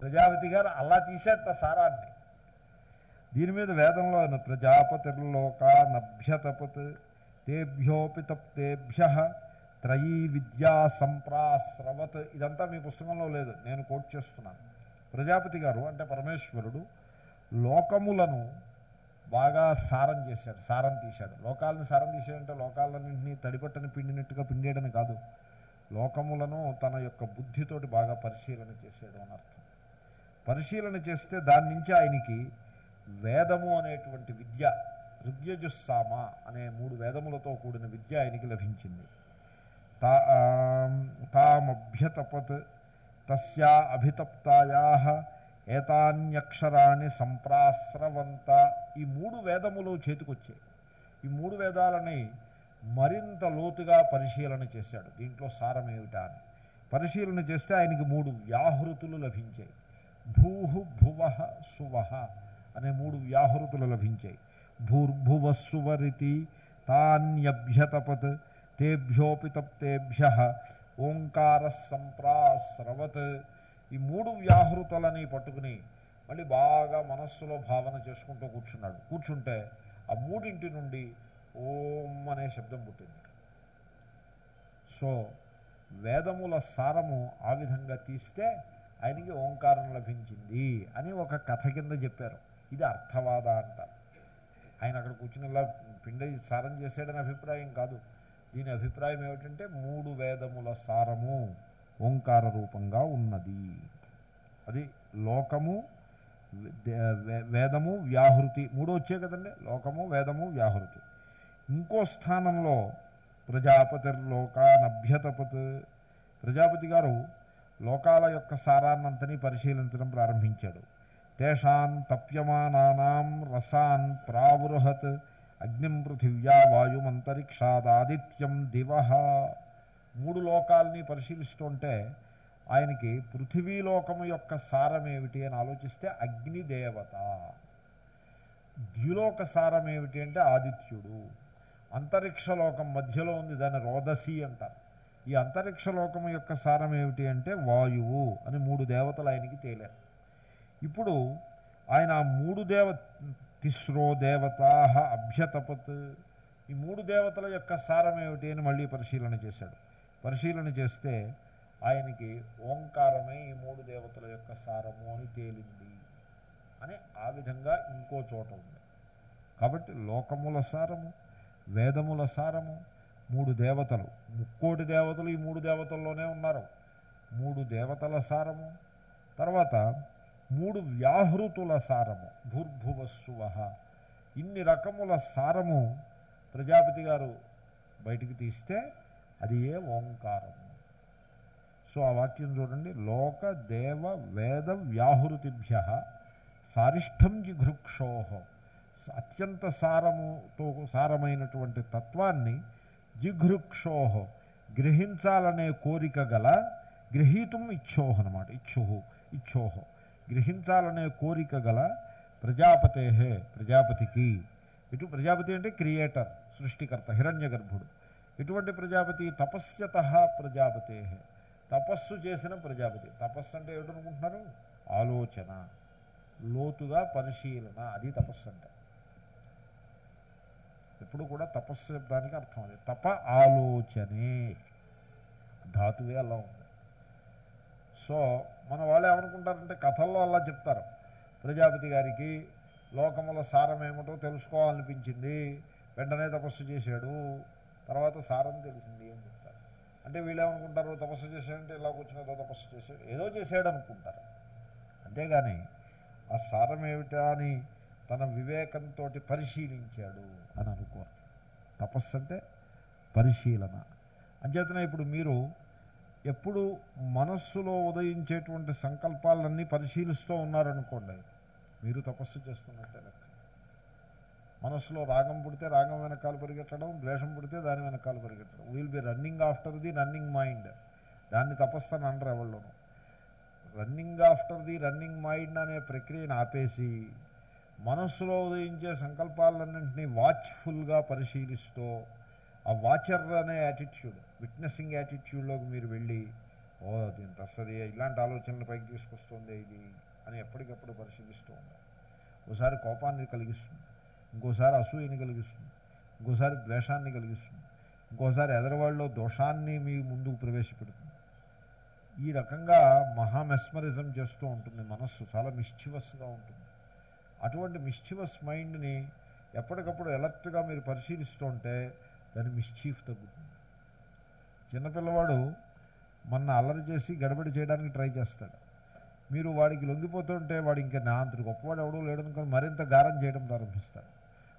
ప్రజాపతి గారు అలా తీసేట సారాన్ని. దీని మీద వేదంలో ప్రజాపతిర్లోక నభ్యతపత్ తేభ్యోపి తప్తేభ్య త్రయీ విద్యా సంప్రాశ్రవత్. ఇదంతా మీ పుస్తకంలో లేదు నేను కోట్ చేస్తున్నాను. ప్రజాపతి గారు అంటే పరమేశ్వరుడు లోకములను బాగా సారం చేశాడు సారం తీశాడు. లోకాలను సారం తీసాడంటే లోకాలన్నింటినీ తడిపట్టని పిండినట్టుగా పిండేయడని కాదు. లోకములను తన యొక్క బుద్ధితోటి బాగా పరిశీలన చేసేయడం అని అర్థం. పరిశీలన చేస్తే దాని నుంచి ఆయనకి వేదము అనేటువంటి విద్య ఋగ్యజుస్సామ అనే మూడు వేదములతో కూడిన విద్య ఆయనకి లభించింది. తా తామభ్యతపత్ తస్యా అభితప్తాయా ఏతాన్యక్షరాన్ని సంప్రాస్రవంత ఈ మూడు వేదములు చేతికొచ్చాయి. ఈ మూడు వేదాలని మరింత లోతుగా పరిశీలన చేశాడు. దీంట్లో సారం అని. పరిశీలన చేస్తే ఆయనకి మూడు వ్యాహృతులు లభించాయి. భూహు భువ సువహ అనే మూడు వ్యాహృతులు లభించాయి. భూర్భువస్సువరితి తాన్యభ్యతపత్ తేభ్యోపి తప్తేభ్య ఓంకార సంప్రాస్రవత్ ఈ మూడు వ్యాహృతులని పట్టుకుని మళ్ళీ బాగా మనస్సులో భావన చేసుకుంటూ కూర్చున్నాడు. కూర్చుంటే ఆ మూడింటి నుండి ఓం అనే శబ్దం పుట్టింది. సో వేదముల సారము ఆ విధంగా తీస్తే ఆయనకి ఓంకారం లభించింది అని ఒక కథ కింద చెప్పారు. ఇది అర్థవాద అంటారు ఆయన అక్కడ కూర్చుని ఇలా పిండి సారం చేశాడని అభిప్రాయం కాదు. దీని అభిప్రాయం ఏమిటంటే మూడు వేదముల సారము ఓంకార రూపంగా ఉన్నది. అది లోకము వేదము వ్యాహృతి మూడు వచ్చాయి కదండి. లోకము వేదము వ్యాహృతి. ఇంకో స్థానంలో ప్రజాపతిర్లోకానభ్యతపత్. ప్రజాపతి గారు లోకాల యొక్క సారాన్నంతని పరిశీలించడం ప్రారంభించాడు. తేషాన్ తప్యమానానాం రసాన్ ప్రావృహత్ అగ్నిం పృథివ్యా వాయుమంతరిక్షాదాదిత్యం దివహ. మూడు లోకాలని పరిశీలిస్తుంటే ఆయనకి పృథివీలోకము యొక్క సారం ఏమిటి అని ఆలోచిస్తే అగ్నిదేవత. ద్యులోక సారం ఏమిటి అంటే ఆదిత్యుడు. అంతరిక్ష లోకం మధ్యలో ఉంది దాన్ని రోదసి అంటారు. ఈ అంతరిక్ష లోకము యొక్క సారం ఏమిటి అంటే వాయువు అని మూడు దేవతలు ఆయనకి తేలారు. ఇప్పుడు ఆయన ఆ మూడు దేవ తిస్రో దేవతా అభ్యతపత్ ఈ మూడు దేవతల యొక్క సారం ఏమిటి అని మళ్ళీ పరిశీలన చేశాడు. పరిశీలన చేస్తే ఆయనకి ఓంకారమే ఈ మూడు దేవతల యొక్క సారము అని తేలింది అని ఆ విధంగా ఇంకో చోట ఉంది. కాబట్టి లోకముల సారము వేదముల సారము మూడు దేవతలు. ముక్కోటి దేవతలు ఈ మూడు దేవతల్లోనే ఉన్నారు. మూడు దేవతల సారము. తర్వాత మూడు వ్యాహృతుల సారము. భూర్భువస్సువ ఇన్ని రకముల సారము ప్రజాపతి గారు బయటికి తీస్తే అది ఏ ఓంకారము? సో ఆ వాక్యం చూడండి. లోక దేవ వేద వ్యాహృతిభ్య సారిష్టం జిఘృక్షోహం అత్యంత సారముతో సారమైనటువంటి తత్వాన్ని జిఘృక్షోహ గ్రహించాలనే కోరిక గల గ్రహీతం ఇచ్చోహ అనమాట ఇచ్చుహు ఇచ్చోహ గ్రహించాలనే కోరిక గల ప్రజాపతే ప్రజాపతికి ఇటు ప్రజాపతి అంటే క్రియేటర్ సృష్టికర్త హిరణ్య గర్భుడు ఇటువంటి ప్రజాపతి తపస్యత ప్రజాపతే తపస్సు చేసిన ప్రజాపతి తపస్సు అంటే ఏమిటనుకుంటున్నారు ఆలోచన లోతుగా పరిశీలన అది తపస్సు అంటే ఎప్పుడు కూడా తపస్సు శబ్దానికి అర్థం అది తప ఆలోచనే. ధాతువే అలా ఉంది. సో మన వాళ్ళు ఏమనుకుంటారంటే కథల్లో అలా చెప్తారు. ప్రజాపతి గారికి లోకముల సారం ఏమిటో తెలుసుకోవాలనిపించింది. వెంటనే తపస్సు చేశాడు. తర్వాత సారం తెలిసింది అని చెప్తారు. అంటే వీళ్ళు ఏమనుకుంటారు? తపస్సు చేశాడంటే ఇలా కూర్చుని ఏదో తపస్సు చేశాడు. ఏదో చేశాడు అనుకుంటారు అంతేగాని ఆ సారం ఏమిటా అని తన వివేకంతో పరిశీలించాడు అని అనుకోరు తపస్సు అంటే పరిశీలన. అంచేతనే ఇప్పుడు మీరు ఎప్పుడు మనస్సులో ఉదయించేటువంటి సంకల్పాలన్నీ పరిశీలిస్తూ ఉన్నారనుకోండి మీరు తపస్సు చేస్తున్నట్టే లెక్క. మనస్సులో రాగం పుడితే రాగం వెనకాల పరిగెట్టడం ద్వేషం పుడితే దాని వెనకాల పరిగెట్టడం will be running after the running mind దాన్ని తపస్సు అని అనరు ఎవరిలోనూ running after the running mind అనే ప్రక్రియను ఆపేసి మనస్సులో ఉదయించే సంకల్పాలన్నింటినీ వాచ్ఫుల్గా పరిశీలిస్తూ ఆ వాచర్ అనే యాటిట్యూడ్ విట్నెసింగ్ యాటిట్యూడ్లోకి మీరు వెళ్ళి ఓ దీని వస్తుంది ఇలాంటి ఆలోచనలు పైకి తీసుకొస్తుంది ఇది అని ఎప్పటికప్పుడు పరిశీలిస్తూ ఉండాలి. ఒకసారి కోపాన్ని కలిగిస్తుంది ఇంకోసారి అసూయని కలిగిస్తుంది ఇంకోసారి ద్వేషాన్ని కలిగిస్తుంది ఇంకోసారి ఎదరవాళ్ళలో దోషాన్ని మీ ముందుకు ప్రవేశపెడుతుంది. ఈ రకంగా మహామెస్మరిజం చేస్తూ ఉంటుంది మనస్సు చాలా మిస్చివస్గా ఉంటుంది. అటువంటి మిస్చివస్ మైండ్ని ఎప్పటికప్పుడు ఎలర్ట్గా మీరు పరిశీలిస్తుంటే దాని మిస్చీఫ్ తగ్గుతుంది. చిన్నపిల్లవాడు మన అల్లరి చేసి గడబడి చేయడానికి ట్రై చేస్తాడు. మీరు వాడికి లొంగిపోతుంటే వాడు ఇంకా నా అంత గొప్పవాడు ఎవడో లేడనుకొని మరింత గారం చేయడం ప్రారంభిస్తాడు.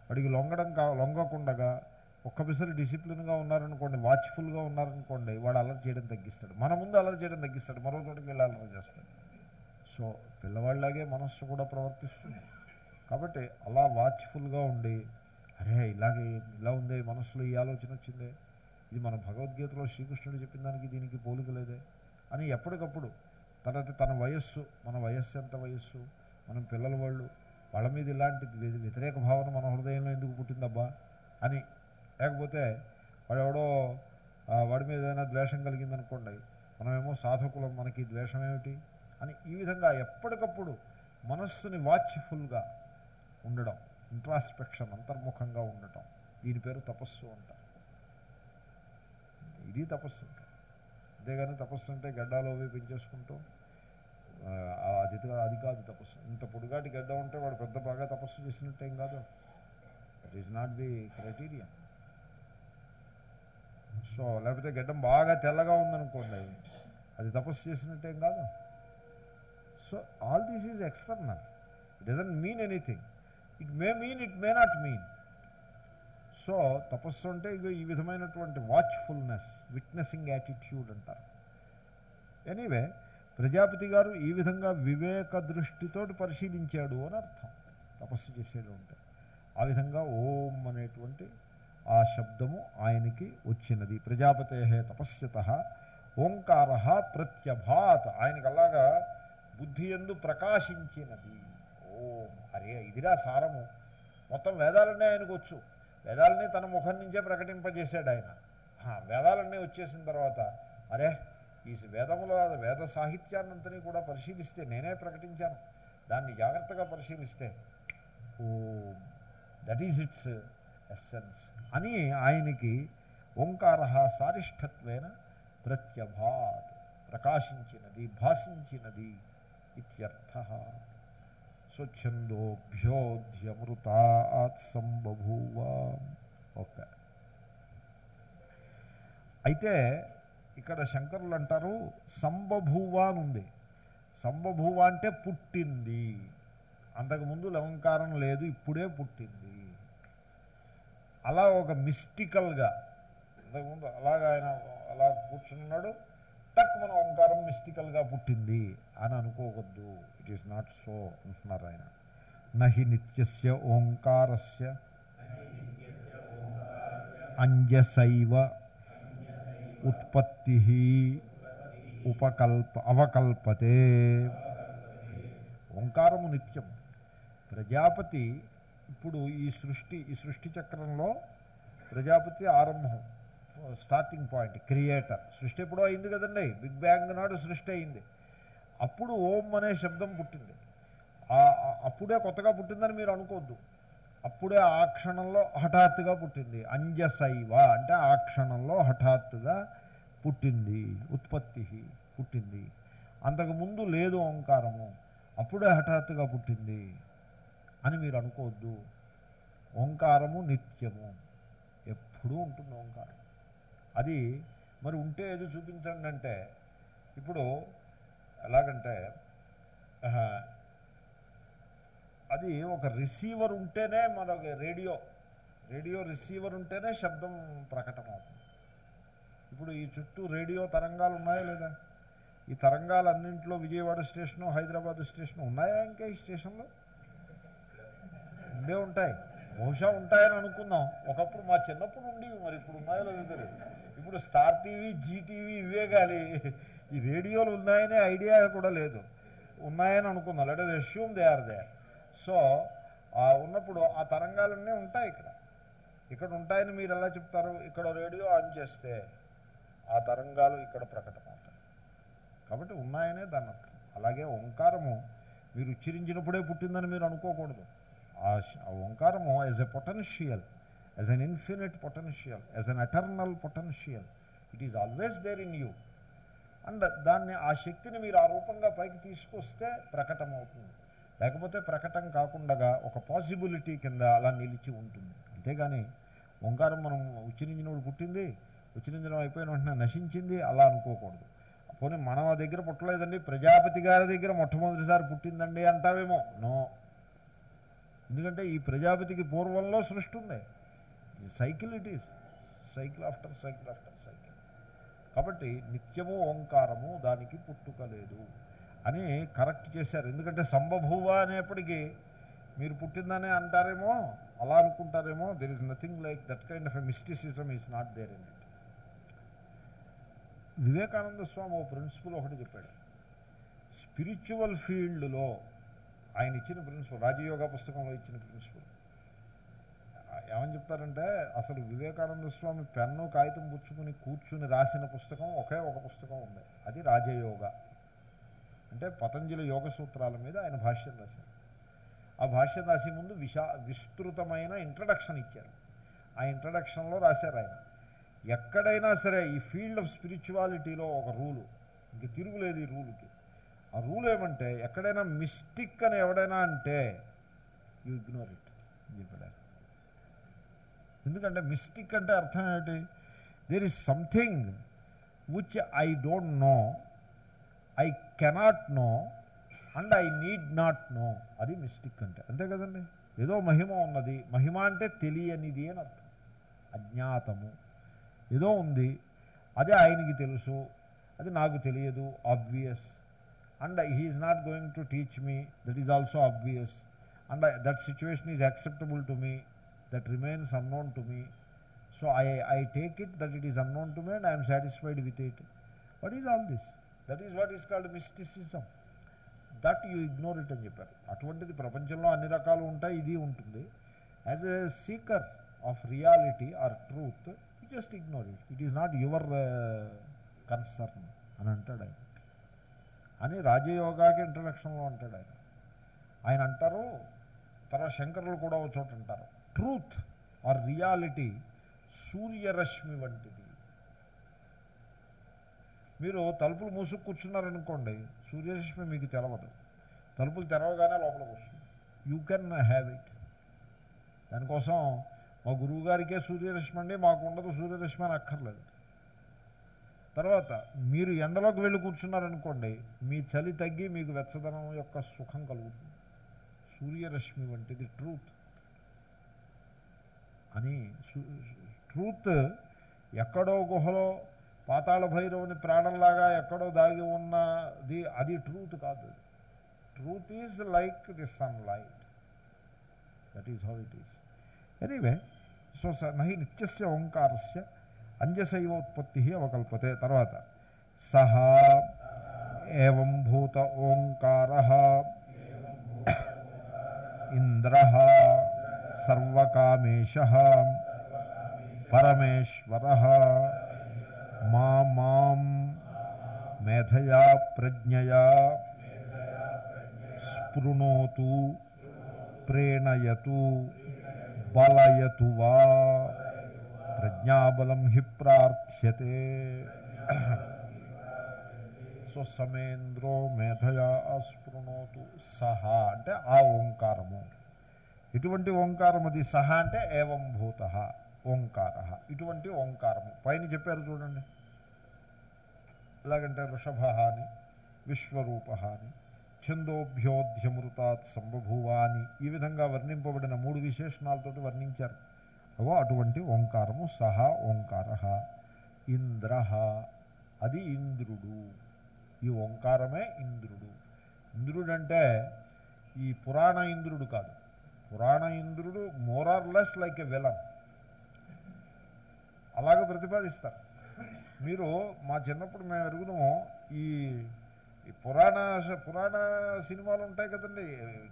వాడికి లొంగడం కా లొంగకుండగా ఒక్కసారి డిసిప్లిన్గా ఉన్నారనుకోండి వాచ్ఫుల్గా ఉన్నారనుకోండి వాడు అలర్ట్ చేయడం తగ్గిస్తాడు. మన ముందు అలర్ట్ చేయడం తగ్గిస్తాడు. మరో చోటకి వెళ్ళి అలర్ట్ చేస్తాడు. సో పిల్లవాళ్ళలాగే మనస్సు కూడా ప్రవర్తిస్తుంది. కాబట్టి అలా వాచ్ఫుల్గా ఉండి అరే ఇలాగే ఇలా ఉందే మనస్సులో ఈ ఆలోచన వచ్చిందే ఇది మన భగవద్గీతలో శ్రీకృష్ణుడు చెప్పిన దానికి దీనికి పోలిక లేదే అని ఎప్పటికప్పుడు తర్వాత తన వయస్సు మన వయస్సు ఎంత వయస్సు మనం పిల్లల వాళ్ళు వాళ్ళ మీద ఇలాంటి వ్యతిరేక భావన మన హృదయంలో ఎందుకు పుట్టిందబ్బా అని. లేకపోతే వాడెవడో వాడి మీద ఏదైనా ద్వేషం కలిగిందనుకోండి మనమేమో సాధకులం మనకి ద్వేషం ఏమిటి అని ఈ విధంగా ఎప్పటికప్పుడు మనస్సుని వాచ్ఫుల్గా ఉండడం ఇంట్రాస్పెక్షన్ అంతర్ముఖంగా ఉండటం దీని పేరు తపస్సు అంటారు ఇది తపస్సు అంటే. అంతేగాని తపస్సు అంటే గడ్డాలు అవి పెంచేసుకుంటూ అది అది కాదు తపస్సు. ఇంత పొడుగాటి గడ్డ ఉంటే వాడు పెద్ద బాగా తపస్సు చేసినట్టేం కాదు. That is not the criteria so లేకపోతే గడ్డం బాగా తెల్లగా ఉందనుకోండి అది. తపస్సు చేసినట్టేం కాదు. So all this is external it doesn't mean anything it may mean it may not mean so తపస్సు అంటే ఇగో ఈ విధమైనటువంటి వాచ్ఫుల్నెస్ విట్నెసింగ్ యాటిట్యూడ్ అంటారు. ఎనీవే ప్రజాపతి గారు ఈ విధంగా వివేక దృష్టితో పరిశీలించాడు అని అర్థం. తపస్సు చేసేది ఉంటే. ఆ విధంగా ఓం అనేటువంటి ఆ శబ్దము ఆయనకి వచ్చినది. ప్రజాపతే తపస్యత ఓంకార ప్రత్యభాత్. ఆయనకి అలాగా బుద్ధి ఎందు ప్రకాశించినది. ఓ అరే ఇదిరా సారము. మొత్తం వేదాలన్నీ ఆయనకు వచ్చు. వేదాలని తన ముఖం నుంచే ప్రకటింపజేశాడు ఆయన హా, వేదాలన్నీ వచ్చేసిన తర్వాత అరే ఈ వేదములో వేద సాహిత్యాన్నంతని కూడా పరిశీలిస్తే నేనే ప్రకటించాను. దాన్ని జాగ్రత్తగా పరిశీలిస్తే. Oh that is its essence అని ఆయనకి ఓంకార సారిష్టత్వేన ప్రత్యభాత్ ప్రకాశించినది భాషించినది ఇత్యర్థ. స్వచ్ఛందోభ్యోధ్యమృతాత్ సంబభూవ. ఓకే. అయితే ఇక్కడ శంకరులు అంటారు సంబభూవ అని ఉంది. సంబభూవ అంటే పుట్టింది. అంతకుముందు లవంకారం లేదు ఇప్పుడే పుట్టింది. అలా ఒక మిస్టికల్గా అంతకుముందు అలాగ ఆయన అలా కూర్చున్నాడు టక్ మన ఓంకారం మిస్టికల్గా పుట్టింది అని అనుకోవద్దు. ఇట్ ఈస్ నాట్ సో అంటున్నారు ఆయన నహి నిత్యస్య ఓంకారస్య అంజసైవ ఉత్పత్తి ఉపకల్ప అవకల్పతే ఓంకారము నిత్యం ప్రజాపతి ఇప్పుడు ఈ సృష్టి ఈ సృష్టి చక్రంలో ప్రజాపతి ఆరంభం స్టార్టింగ్ పాయింట్ క్రియేటర్ సృష్టి ఎప్పుడో అయింది కదండి బిగ్ బ్యాంగ్ నాడు సృష్టి అయింది అప్పుడు ఓం అనే శబ్దం పుట్టింది. అప్పుడే కొత్తగా పుట్టిందని మీరు అనుకోవద్దు. అప్పుడే ఆ క్షణంలో హఠాత్తుగా పుట్టింది. అంజసైవ అంటే ఆ క్షణంలో హఠాత్తుగా పుట్టింది. ఉత్పత్తి పుట్టింది. అంతకుముందు లేదు ఓంకారము. అప్పుడే హఠాత్తుగా పుట్టింది అని మీరు అనుకోవద్దు. ఓంకారము నిత్యము. ఎప్పుడూ ఉంటుంది ఓంకారం. అది మరి ఉంటే ఏదో చూపించండి అంటే ఇప్పుడు ఎలాగంటే అది ఒక రిసీవర్ ఉంటేనే మనకి రేడియో రేడియో రిసీవర్ ఉంటేనే శబ్దం ప్రకటమవుతుంది. ఇప్పుడు ఈ చుట్టూ రేడియో తరంగాలు ఉన్నాయా లేదా? ఈ తరంగాలన్నింటిలో విజయవాడ స్టేషను హైదరాబాద్ స్టేషను ఉన్నాయా ఇంకా ఈ స్టేషన్లో? ఉండే ఉంటాయి. బహుశా ఉంటాయని అనుకుందాం. ఒకప్పుడు మా చిన్నప్పుడు ఉండేవి మరి ఇప్పుడు ఉన్నాయో లేదో తెలియదు. ఇప్పుడు స్టార్ టీవీ జీటీవీ ఇవే కానీ ఈ రేడియోలు ఉన్నాయనే ఐడియా కూడా లేదు. ఉన్నాయని అనుకుందాం లేదా resume they are they so ఉన్నప్పుడు ఆ తరంగాలన్నీ ఉంటాయి ఇక్కడ. ఇక్కడ ఉంటాయని మీరు ఎలా చెప్తారు? ఇక్కడ రేడియో ఆన్ చేస్తే ఆ తరంగాలు ఇక్కడ ప్రకటమవుతాయి. ఉన్నాయనే దాని అర్థం. అలాగే ఓంకారము మీరు ఉచ్చరించినప్పుడే పుట్టిందని మీరు అనుకోకూడదు. ఆ ఆ ఓంకారము as a potential as an infinite potential as an eternal potential it is always there in you and దాన్ని ఆ శక్తిని మీరు ఆ రూపంగా పైకి తీసుకొస్తే ప్రకటమవుతుంది. లేకపోతే ప్రకటం కాకుండా ఒక పాసిబిలిటీ కింద అలా నిలిచి ఉంటుంది. అంతేగాని ఓంకారం మనం ఉచ్చరించినప్పుడు పుట్టింది ఉచ్చరించడం అయిపోయిన వెంటనే నశించింది అలా అనుకోకూడదు. పోనీ మనం ఆ దగ్గర పుట్టలేదండి ప్రజాపతి గారి దగ్గర మొట్టమొదటిసారి పుట్టిందండి అంటావేమో? నో. ఎందుకంటే ఈ ప్రజాపతికి పూర్వంలో సృష్టి ఉంది. Cycle it is cycle after cycle after cycle కాబట్టి నిత్యము ఓంకారము దానికి పుట్టుక లేదు. అని కరెక్ట్ చేశారు. ఎందుకంటే సంబభూవ అనేప్పటికీ మీరు పుట్టిందనే అంటారేమో అలా అనుకుంటారేమో there is nothing like that kind of a mysticism is not there in it Vivekananda Swami oh principle ఒకటి చెప్పాడు. స్పిరిచువల్ ఫీల్డ్లో ఆయన ఇచ్చిన ప్రిన్సిపల్ రాజయోగ పుస్తకంలో ఇచ్చిన ప్రిన్సిపల్ ఏమని చెప్తారంటే అసలు వివేకానంద స్వామి పెన్ను కాగితం పుచ్చుకుని కూర్చుని రాసిన పుస్తకం ఒకే ఒక పుస్తకం ఉంది. అది రాజయోగ. అంటే పతంజలి యోగ సూత్రాల మీద ఆయన భాష్యం రాశారు. ఆ భాష్యం రాసే ముందు విశా విస్తృతమైన ఇంట్రడక్షన్ ఇచ్చారు. ఆ ఇంట్రడక్షన్లో రాశారు ఆయన. ఎక్కడైనా సరే ఈ ఫీల్డ్ ఆఫ్ స్పిరిచువాలిటీలో ఒక రూలు ఇంక తిరుగులేదు ఈ రూలుకి ఆ రూల్ ఏమంటే ఎక్కడైనా మిస్టిక్ అని ఎవడైనా అంటే యూ ఇగ్నోర్ ఇట్ చెప్పాడు ఎందుకంటే మిస్టిక్ అంటే అర్థం ఏమిటి? There is something which I don't know I cannot know and I need not know అది మిస్టిక్ అంటే. అంతే కదండి? ఏదో మహిమ ఉన్నది. మహిమ అంటే తెలియనిది అని అర్థం. అజ్ఞాతము. ఏదో ఉంది. అదే ఆయనకి తెలుసు. అది నాకు తెలియదు. Obvious and he is not going to teach me that is also obvious and that situation is acceptable to me that remains unknown to me so I I take it that it is unknown to me and I'm satisfied with it what is all this that is what is called mysticism that you ignore it అని చెప్పారు. అటువంటిది ప్రపంచంలో అన్ని రకాలు ఉంటాయి ఇది ఉంటుంది. As a seeker of reality or truth you just ignore it it is not your concern అని అంటాడు ఆయన. అని రాజయోగాకి ఇంట్రడక్షన్లో అంటాడు ఆయన. ఆయన అంటారు తర్వాత శంకరులు కూడా ఒక చోట అంటారు ట్రూత్ ఆర్ రియాలిటీ సూర్యరశ్మి వంటిది. మీరు తలుపులు మూసుకు కూర్చున్నారనుకోండి సూర్యరశ్మి మీకు తెలవదు. తలుపులు తెరవగానే లోపలికి వస్తుంది యూ కెన్ హ్యావ్ ఇట్ దానికోసం మా గురువు గారికే సూర్యరశ్మి అండి మాకు ఉండదు సూర్యరశ్మి అని అక్కర్లేదు. తర్వాత మీరు ఎండలోకి వెళ్ళి కూర్చున్నారనుకోండి మీ చలి తగ్గి మీకు వెచ్చదనం యొక్క సుఖం కలుగుతుంది. సూర్యరశ్మి వంటిది ట్రూత్. అని ట్రూత్ ఎక్కడో గుహలో పాతాళ భైరవుని ప్రాణంలాగా ఎక్కడో దాగి ఉన్నది అది ట్రూత్ కాదు. Truth is like the sun light. That is how it is anyway so నహి నిత్యస్య ఓంకారస్య అంజశైవోత్పత్తి అవకల్పతే. తర్వాత సహా ఏం భూత ఓంకార ఇంద్ర సర్వకామేశ పరమేశ్వర మా మాం మేధయా ప్రజ్ఞయా స్పృణోతు ప్రేణయతు బలయతు వా ప్రజ్ఞాబలం హి ప్రార్థ్యతే సో సమేంద్రో మేధయా స్పృణోతు సహా అంటే ఆ ఓంకారము ఇటువంటి ఓంకారం అది సహ అంటే ఏవం భూత ఓంకార. ఇటువంటి ఓంకారము పైన చెప్పారు చూడండి. ఎలాగంటే వృషభ అని విశ్వరూప అని ఛందోభ్యోధ్యమృతాత్ సంబభూవ అని ఈ విధంగా వర్ణింపబడిన మూడు విశేషణాలతో వర్ణించారు. అగో అటువంటి ఓంకారము సహా ఓంకార. ఇంద్ర. అది ఇంద్రుడు. ఈ ఓంకారమే ఇంద్రుడు. ఇంద్రుడంటే ఈ పురాణ ఇంద్రుడు కాదు. పురాణ ఇంద్రుడు మోరార్లెస్ లైక్ ఎ విలన్ అలాగే ప్రతిపాదిస్తారు. మీరు మా చిన్నప్పుడు మేము ఎరుగుదాము ఈ పురాణ పురాణ సినిమాలు ఉంటాయి కదండి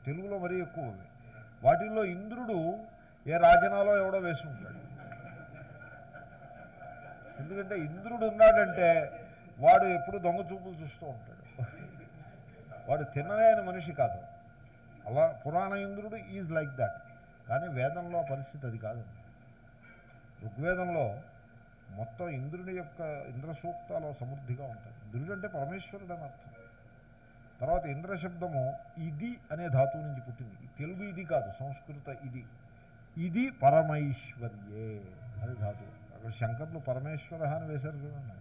తెలుగులో మరీ ఎక్కువ వాటిల్లో ఇంద్రుడు ఏ రాజనాలో ఎవడో వేసి ఉంటాడు. ఎందుకంటే ఇంద్రుడు ఉన్నాడంటే వాడు ఎప్పుడు దొంగ చూపులు చూస్తూ ఉంటాడు. వాడు తినలేని మనిషి కాదు. అలా పురాణ ఇంద్రుడు ఈజ్ లైక్ దట్. కానీ వేదంలో పరిస్థితి అది కాదు. ఋగ్వేదంలో మొత్తం ఇంద్రుని యొక్క ఇంద్ర సూక్తాలు సమృద్ధిగా ఉంటాయి. ఇంద్రుడు అంటే పరమేశ్వరుడు అని అర్థం. తర్వాత ఇంద్రశబ్దము ఇది అనే ధాతువు నుంచి పుట్టింది. తెలుగు ఇది కాదు సంస్కృత ఇది. ఇది పరమైశ్వర్యే అది ధాతువు. అక్కడ శంకర్లు పరమేశ్వర అని వేశారు చూడండి.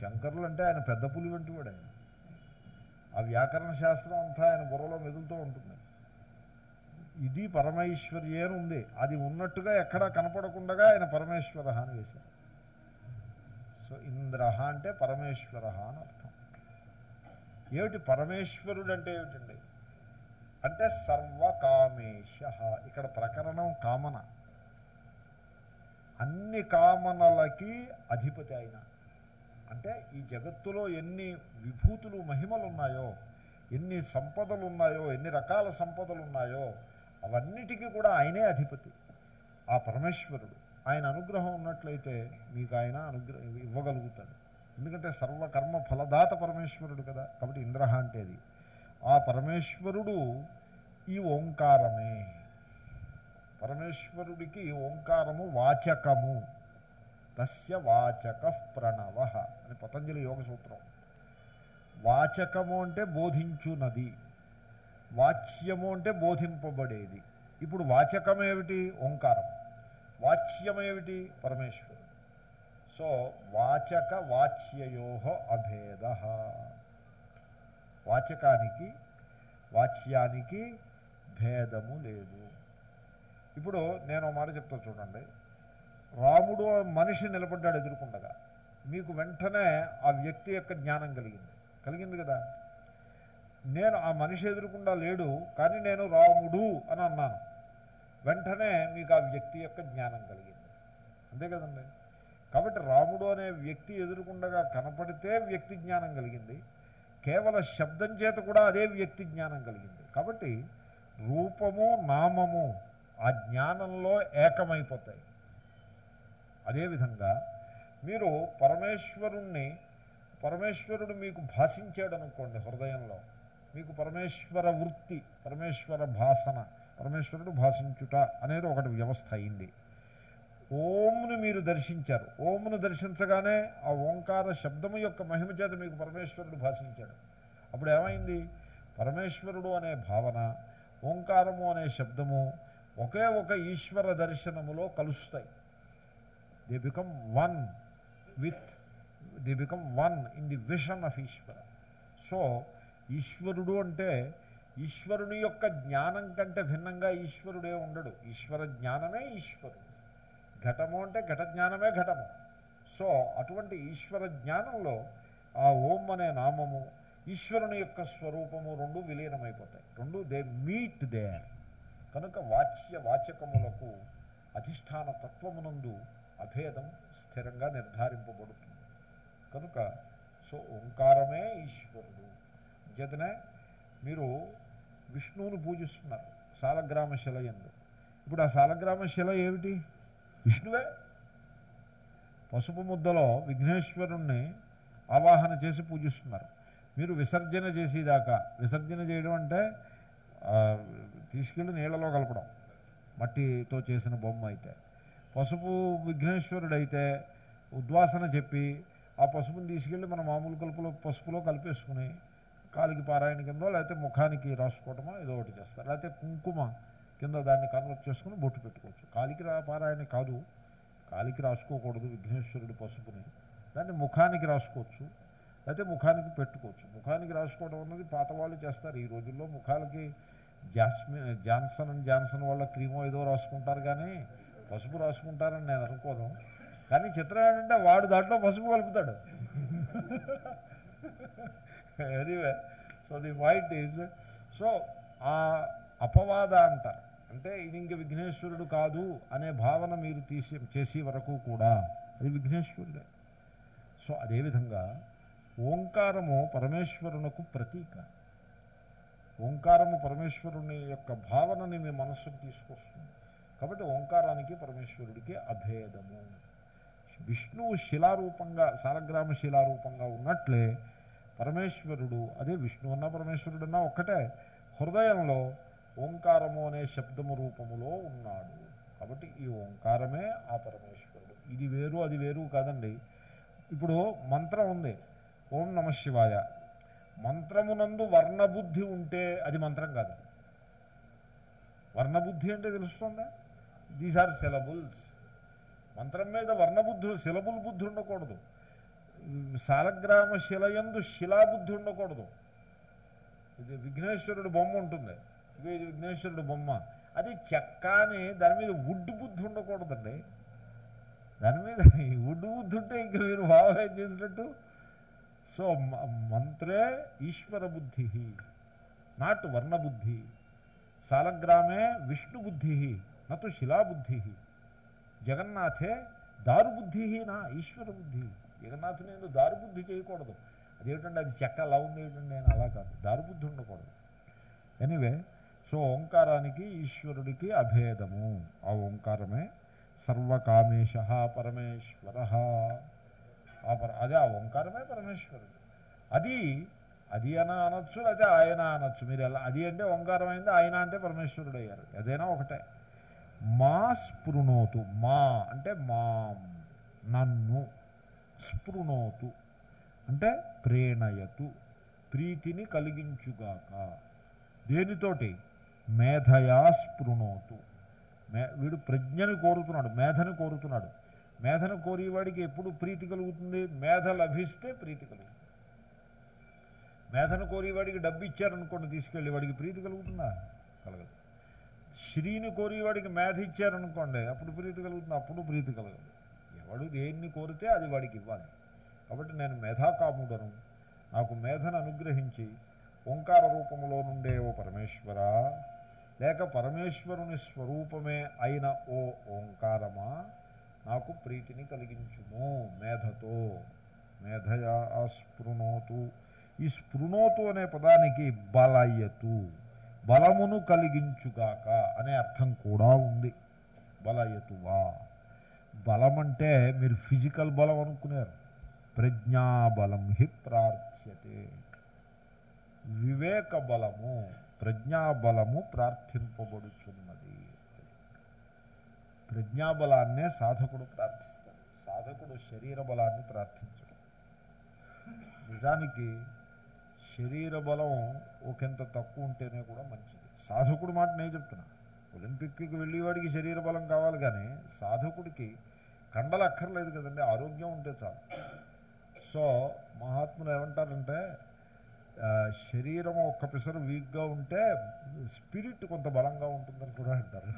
శంకర్లు అంటే ఆయన పెద్ద పులి వంటి వాడు ఆయన. ఆ వ్యాకరణ శాస్త్రం అంతా ఆయన బుర్రలో మెదులుతూ ఉంటుంది. ఇది పరమేశ్వర్యే అని ఉంది. అది ఉన్నట్టుగా ఎక్కడా కనపడకుండా ఆయన పరమేశ్వర అని వేశారు. సో ఇంద్ర అంటే పరమేశ్వర అని అర్థం. ఏమిటి పరమేశ్వరుడు అంటే ఏమిటండి? అంటే సర్వకామేశ. ఇక్కడ ప్రకరణం కామన. అన్ని కామనలకి అధిపతి అయిన అంటే ఈ జగత్తులో ఎన్ని విభూతులు మహిమలు ఉన్నాయో ఎన్ని సంపదలు ఉన్నాయో ఎన్ని రకాల సంపదలు ఉన్నాయో అవన్నిటికీ కూడా ఆయనే అధిపతి. ఆ పరమేశ్వరుడు ఆయన అనుగ్రహం ఉన్నట్లయితే మీకు ఆయన అనుగ్రహం ఇవ్వగలుగుతాడు. ఎందుకంటే సర్వకర్మ ఫలదాత పరమేశ్వరుడు కదా కాబట్టి ఇంద్ర అంటే అది ఆ పరమేశ్వరుడు ఈ ఓంకారమే. పరమేశ్వరుడికి ఓంకారము వాచకము. తస్య వాచక ప్రణవ అని పతంజలి యోగ సూత్రం. వాచకము అంటే బోధించునది వాచ్యము అంటే బోధింపబడేది. ఇప్పుడు వాచకం ఏమిటి ఓంకారం. వాచ్యం ఏమిటి పరమేశ్వరుడు. సో వాచక వాచ్యయో అభేద. వాచకానికి వాచ్యానికి భేదము లేదు. ఇప్పుడు నేను ఒక మాట చెప్తా చూడండి. రాముడు మనిషి నిలబడ్డాడు ఎదుర్కొండగా. మీకు వెంటనే ఆ వ్యక్తి యొక్క జ్ఞానం కలిగింది. కలిగింది కదా? నేను ఆ మనిషి ఎదురుకుండా లేడు కానీ నేను రాముడు అని అన్నాను. వెంటనే మీకు ఆ వ్యక్తి యొక్క జ్ఞానం కలిగింది. అంతే కదండి? కాబట్టి రాముడు అనే వ్యక్తి ఎదురుకుండగా కనపడితే వ్యక్తి జ్ఞానం కలిగింది. కేవల శబ్దం చేత కూడా అదే వ్యక్తి జ్ఞానం కలిగింది. కాబట్టి రూపము నామము ఆ జ్ఞానంలో ఏకమైపోతాయి. అదేవిధంగా మీరు పరమేశ్వరుణ్ణి పరమేశ్వరుడు మీకు భాషించాడు అనుకోండి హృదయంలో మీకు పరమేశ్వర వృత్తి పరమేశ్వర భాసన పరమేశ్వరుడు భాషించుట అనేది ఒకటి వ్యవస్థ అయింది. ఓంను మీరు దర్శించారు. ఓంను దర్శించగానే ఆ ఓంకార శబ్దము యొక్క మహిమ చేత మీకు పరమేశ్వరుడు భాషించాడు. అప్పుడు ఏమైంది? పరమేశ్వరుడు అనే భావన ఓంకారము అనే శబ్దము ఒకే ఒక ఈశ్వర దర్శనములో కలుస్తాయి. They become one with they become one in the vision of Ishwara so ఈశ్వరుడు అంటే ఈశ్వరుని యొక్క జ్ఞానం కంటే భిన్నంగా ఈశ్వరుడే ఉండడు ఈశ్వర జ్ఞానమే ఈశ్వరుడు ఘటము అంటే ఘట జ్ఞానమే ఘటము సో అటువంటి ఈశ్వర జ్ఞానంలో ఆ ఓం అనే నామము ఈశ్వరుని యొక్క స్వరూపము రెండు విలీనమైపోతాయి రెండు దే మీట్ దేర్ కనుక వాచ్య వాచకములకు అధిష్టాన తత్వమునందు అభేదం స్థిరంగా నిర్ధారింపబడుతుంది. కనుక సో ఓంకారమే ఈశ్వరుడు. చేతనే మీరు విష్ణువును పూజిస్తున్నారు సాలగ్రామ శిల ఎందు. ఇప్పుడు ఆ సాలగ్రామ శిల ఏమిటి? విష్ణువే. పసుపు ముద్దలో విఘ్నేశ్వరుణ్ణి ఆవాహన చేసి పూజిస్తున్నారు. మీరు విసర్జన చేసేదాకా విసర్జన చేయడం అంటే తీసుకెళ్ళి నీళ్ళలో కలపడం మట్టితో చేసిన బొమ్మ అయితే. పసుపు విఘ్నేశ్వరుడైతే ఉద్వాసన చెప్పి ఆ పసుపుని తీసుకెళ్ళి మన మామూలు కలుపులో పసుపులో కలిపేసుకుని కాలికి పారాయణ కింద లేకపోతే ముఖానికి రాసుకోవటమో ఏదో ఒకటి చేస్తారు. లేకపోతే కుంకుమ కింద దాన్ని కన్వర్ట్ చేసుకుని బొట్టు పెట్టుకోవచ్చు. కాలికి రా పారాయణ కాదు. కాలికి రాసుకోకూడదు విఘ్నేశ్వరుడు పసుపుని. దాన్ని ముఖానికి రాసుకోవచ్చు. లేకపోతే ముఖానికి పెట్టుకోవచ్చు. ముఖానికి రాసుకోవడం అన్నది పాత వాళ్ళు చేస్తారు. ఈ రోజుల్లో ముఖాలకి జాస్మి జాన్సన్ అండ్ జాన్సన్ వాళ్ళ క్రీమో ఏదో రాసుకుంటారు కానీ పసుపు రాసుకుంటారని నేను అనుకోను. కానీ చిత్రం అంటే వాడు దాంట్లో పసుపు కలుపుతాడు. Anyway so the white is so ఆ అపవాద అంటారు. అంటే ఇది ఇంక విఘ్నేశ్వరుడు కాదు అనే భావన మీరు తీసి చేసే వరకు కూడా అది విఘ్నేశ్వరుడే. సో అదేవిధంగా ఓంకారము పరమేశ్వరునకు ప్రతీక. ఓంకారము పరమేశ్వరుని యొక్క భావనని మీ మనస్సుకు తీసుకొస్తుంది. కాబట్టి ఓంకారానికి పరమేశ్వరుడికి అభేదము. విష్ణువు శిలారూపంగా సాలగ్రామ శిలారూపంగా ఉన్నట్లే పరమేశ్వరుడు అదే విష్ణు అన్న పరమేశ్వరుడన్నా ఒక్కటే హృదయంలో ఓంకారము అనే శబ్దము రూపములో ఉన్నాడు. కాబట్టి ఈ ఓంకారమే ఆ పరమేశ్వరుడు. ఇది వేరు అది వేరు కాదండి. ఇప్పుడు మంత్రం ఉంది. ఓం నమ శివాయ. మంత్రమునందు వర్ణబుద్ధి ఉంటే అది మంత్రం కాదు. వర్ణబుద్ధి అంటే తెలుస్తుందా? దీస్ ఆర్ సిలబుల్స్ మంత్రం మీద వర్ణబుద్ధుడు సిలబుల్ బుద్ధి ఉండకూడదు. సాలగ్రామ శిలయందు శిలాబుద్ధి ఉండకూడదు. ఇది విఘ్నేశ్వరుడు బొమ్మ ఉంటుంది. ఇది విఘ్నేశ్వరుడు బొమ్మ. అది చెక్క అని దాని మీద వుడ్ బుద్ధి ఉండకూడదండి. దాని మీద వుడ్ బుద్ధి ఉంటే ఇంక మీరు భావన చేసినట్టు. సో మంత్రే ఈశ్వర బుద్ధి. నాట్ వర్ణబుద్ధి సాలగ్రామే విష్ణుబుద్ధి నటు శిలాబుద్ధి. జగన్నాథే దారుబుద్ధి నా ఈశ్వర బుద్ధి జగన్నాథుని ఎందుకు దారుబుద్ధి చేయకూడదు. అదేమిటండి? అది చెక్క అలా ఉంది ఏమిటండి నేను అలా కాదు. దారుబుద్ధి ఉండకూడదు. ఎనివే సో ఓంకారానికి ఈశ్వరుడికి అభేదము. ఆ ఓంకారమే సర్వకామేశ పరమేశ్వర. ఆ పర అదే ఆ ఓంకారమే పరమేశ్వరుడు. అది అది అన అనొచ్చు అదే ఆయన అనొచ్చు. మీరు ఎలా అది అంటే ఓంకారం అయింది ఆయన అంటే పరమేశ్వరుడు అయ్యారు ఏదైనా ఒకటే. మా స్పృణోతు మా అంటే మాం నన్ను స్పృణోతు అంటే ప్రేణయతు ప్రీతిని కలిగించుగాక. దేనితోటి? మేధయా స్పృణోతు. మే వీడు ప్రజ్ఞని కోరుతున్నాడు మేధని కోరుతున్నాడు. మేధను కోరేవాడికి ఎప్పుడు ప్రీతి కలుగుతుంది? మేధ లభిస్తే ప్రీతి కలుగుతుంది. మేధను కోరేవాడికి డబ్బు ఇచ్చారనుకోండి తీసుకెళ్ళి వాడికి ప్రీతి కలుగుతుందా? కలగదు. శ్రీని కోరేవాడికి మేధ ఇచ్చారనుకోండి అప్పుడు ప్రీతి కలుగుతుంది అప్పుడు ప్రీతి కలగదు. ఎవడు దేన్ని కోరితే అది వాడికి ఇవ్వాలి. కాబట్టి నేను మేధాకాముడను నాకు మేధను అనుగ్రహించి ఓంకార రూపంలో నుండే ఓ పరమేశ్వర లేక పరమేశ్వరుని స్వరూపమే అయిన ఓ ఓంకారమా? నాకు ప్రీతిని కలిగించుము మేధతో. మేధయా స్పృణోతు. ఈ స్పృణోతు అనే పదానికి బలయతు. బలమును కలిగించుగాక అనే అర్థం కూడా ఉంది. బలయతువా. బలం అంటే మీరు ఫిజికల్ బలం అనుకున్నారు ప్రజ్ఞాబలం హి ప్రార్థ్యతే. వివేక బలము ప్రజ్ఞాబలము ప్రార్థింపబడుచున్నది ప్రజ్ఞాబలాన్నే సాధకుడు ప్రార్థిస్తాడు. సాధకుడు శరీర బలాన్ని ప్రార్థించడం. నిజానికి శరీర బలం ఒకంత తక్కువ ఉంటేనే కూడా మంచిది. సాధకుడు మాట నేను చెప్తున్నా. ఒలింపిక్కి వెళ్ళేవాడికి శరీర బలం కావాలి కానీ సాధకుడికి కండలు అక్కర్లేదు కదండి ఆరోగ్యం ఉంటే చాలు. సో మహాత్ములు ఏమంటారంటే శరీరం ఒక్క పిసరు వీక్గా ఉంటే స్పిరిట్ కొంత బలంగా ఉంటుందని కూడా అంటారు.